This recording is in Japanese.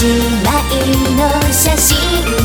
一枚の写真